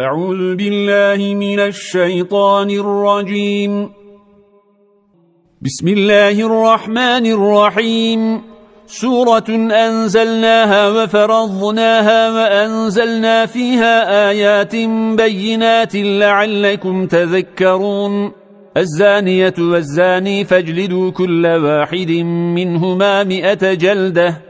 أعوذ بالله من الشيطان الرجيم. بسم الله الرحمن الرحيم. سورة أنزلناها وفرضناها وأنزلنا فيها آيات بينات لعلكم تذكرون. الزانية والزاني فاجلدوا كل واحد منهما مئة جلدة.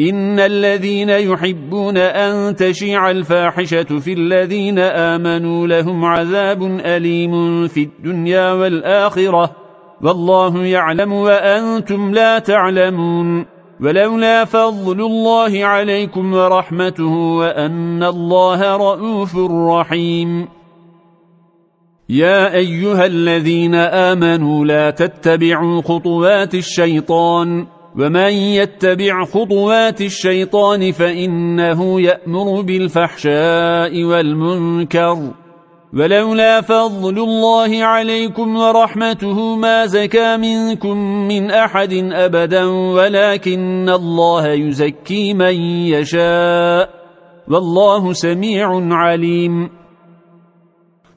إن الذين يحبون أن تشيع الفاحشة في الذين آمنوا لهم عذاب أليم في الدنيا والآخرة والله يعلم وأنتم لا تعلمون ولولا فضل الله عليكم ورحمته وأن الله رؤوف رحيم. يا أيها الذين آمنوا لا تتبعوا خطوات الشيطان ومن يتبع خطوات الشيطان فإنه يأمر بالفحشاء والمنكر ولولا فضل الله عليكم ورحمته ما زكى منكم من أحد أبدا ولكن الله يزكي من يشاء والله سميع عليم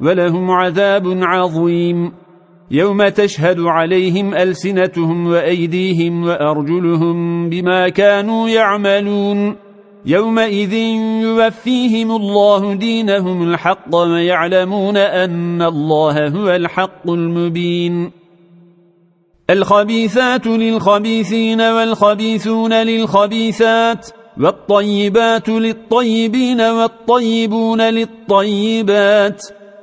ولهم عذاب عظيم. يوم تشهد عليهم ألسنتهم وأيديهم وأرجلهم بما كانوا يعملون. يومئذ يوفيهم الله دينهم الحق ويعلمون أن الله هو الحق المبين. الخبيثات للخبيثين والخبيثون للخبيثات والطيبات للطيبين والطيبون للطيبات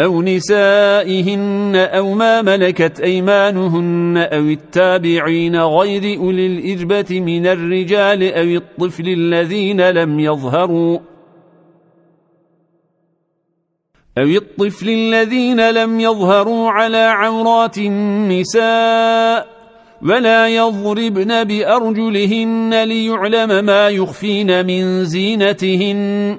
أو نسائهن أو ما ملكت أيمانهن أو التابعين غير أولي الإجبة من الرجال أو الطفل الذين لم يظهروا أو الطفل الذين لم يظهروا على عورات النساء ولا يضربن بأرجلهن ليعلم ما يخفين من زينتهن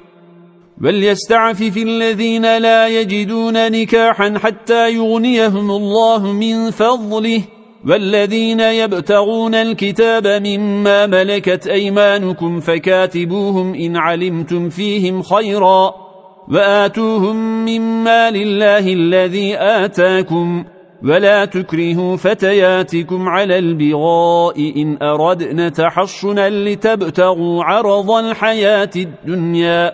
وليستعفف الذين لا يجدون نكاحا حتى يغنيهم الله من فضله والذين يبتغون الكتاب مما ملكت أيمانكم فكاتبوهم إن علمتم فيهم خيرا وآتوهم مما لله الذي آتاكم ولا تكرهوا فتياتكم على البغاء إن أردن تحصنا لتبتغوا عرض الحياة الدنيا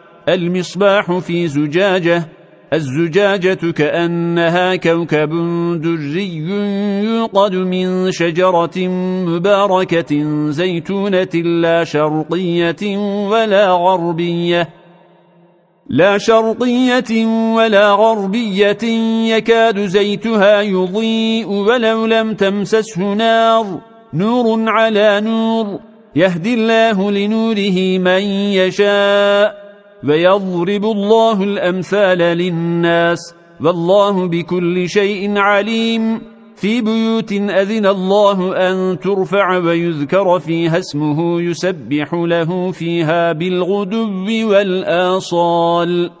المصباح في زجاجة. الزجاجة كأنها كوكب دري يوقد من شجرة مباركة زيتونة لا شرقية ولا غربية. لا شرقية ولا غربية يكاد زيتها يضيء ولو لم تمسسه نار. نور على نور يهدي الله لنوره من يشاء. ويضرب الله الأمثال للناس والله بكل شيء عليم. في بيوت أذن الله أن ترفع ويذكر فيها اسمه يسبح له فيها بالغدو والآصال.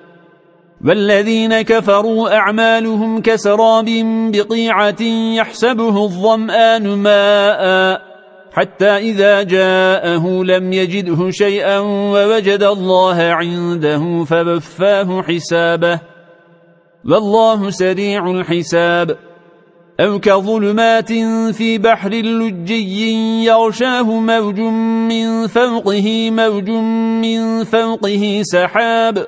والذين كفروا أعمالهم كسراب بقيعة يحسبه الظمآن ماء حتى إذا جاءه لم يجده شيئا ووجد الله عنده فبفاه حسابه والله سريع الحساب أو كظلمات في بحر لجي يغشاه موج من فوقه موج من فوقه سحاب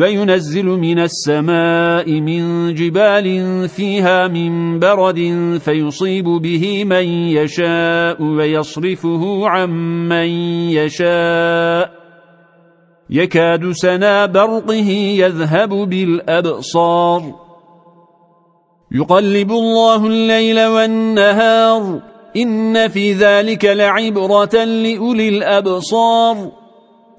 وينزل من السماء من جبال فيها من برد فيصيب به من يشاء ويصرفه عن من يشاء. يكاد سنا برقه يذهب بالأبصار. يقلب الله الليل والنهار. إن في ذلك لعبرة لأولي الأبصار.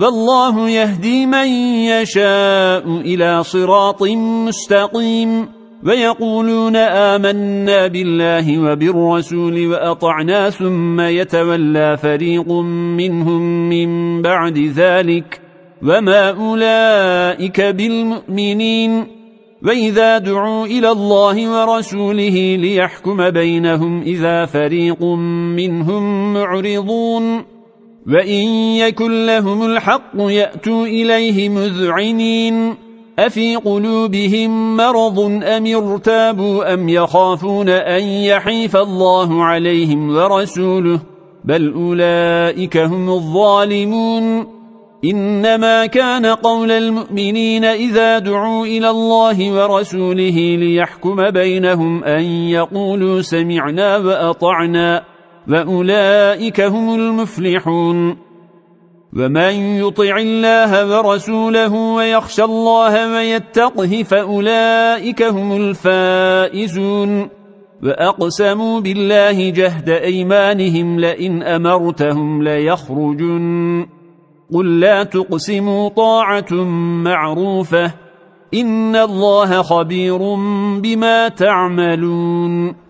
والله يهدي من يشاء إلى صراط مستقيم ويقولون آمنا بالله وبالرسول وأطعنا ثم يتولى فريق منهم من بعد ذلك وما أولئك بالمؤمنين وإذا دعوا إلى الله ورسوله ليحكم بينهم إذا فريق منهم معرضون وَإِنْ يَكُنْ لَهُمُ الْحَقُّ يَأْتُوا إِلَيْهِ مُذْعِنِينَ أَفِي قُلُوبِهِمْ مَرَضٌ أَمِ ارْتَابُوا أَمْ يَخَافُونَ أَنْ يَحِيفَ اللَّهُ عَلَيْهِمْ وَرَسُولُهُ بَلْ أُولَئِكَ هُمُ الظَّالِمُونَ إِنَّمَا كَانَ قَوْلَ الْمُؤْمِنِينَ إِذَا دُعُوا إِلَى اللَّهِ وَرَسُولِهِ لِيَحْكُمَ بَيْنَهُمْ أَنْ يَقُولُوا سَمِعْنَا وَأَطَعْنَا وأولئك هم المفلحون ومن يطع الله ورسوله ويخشى الله ويتقه فأولئك هم الفائزون وأقسموا بالله جهد أيمانهم لئن أمرتهم ليخرجن قل لا تقسموا طاعة معروفة إن الله خبير بما تعملون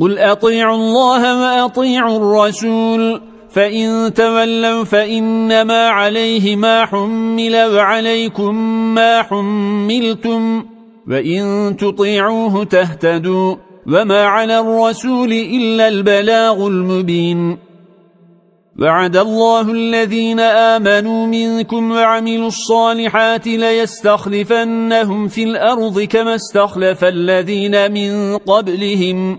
قل أطيعوا الله وأطيعوا الرسول فإن تولوا فإنما عليه ما حمل وعليكم ما حملتم وإن تطيعوه تهتدوا وما على الرسول إلا البلاغ المبين. وعد الله الذين آمنوا منكم وعملوا الصالحات ليستخلفنهم في الأرض كما استخلف الذين من قبلهم.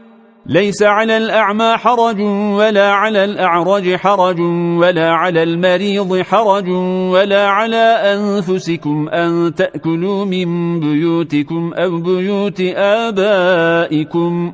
ليس على الأعمى حرج ولا على الأعرج حرج ولا على المريض حرج ولا على أنفسكم أن تأكلوا من بيوتكم أو بيوت آبائكم.